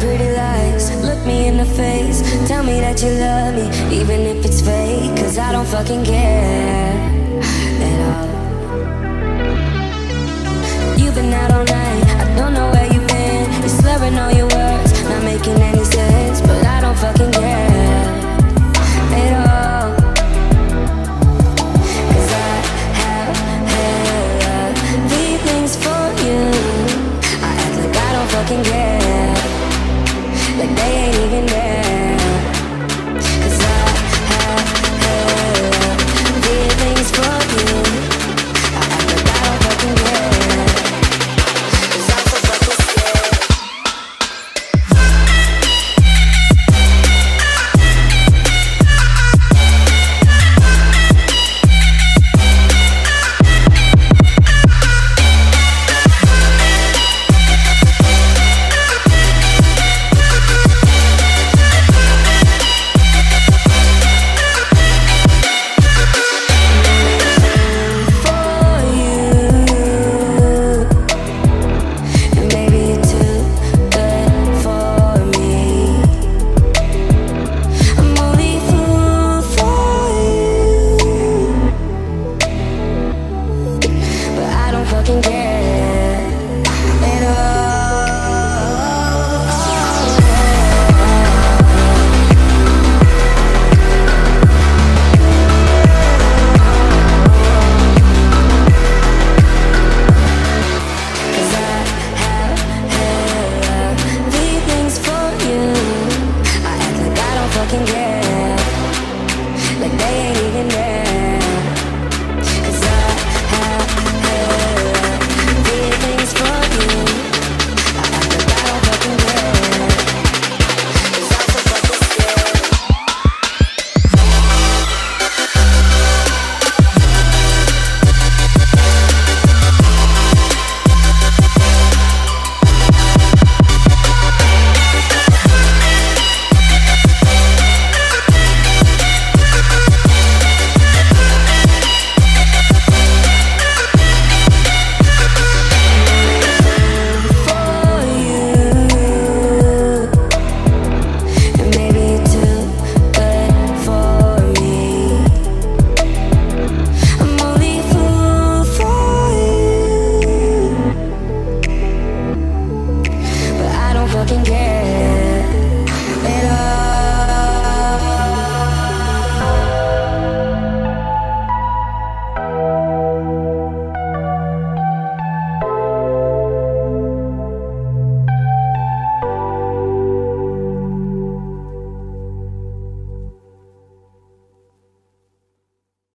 pretty lies. Look me in the face. Tell me that you love me, even if it's fake. Cause I don't fucking care.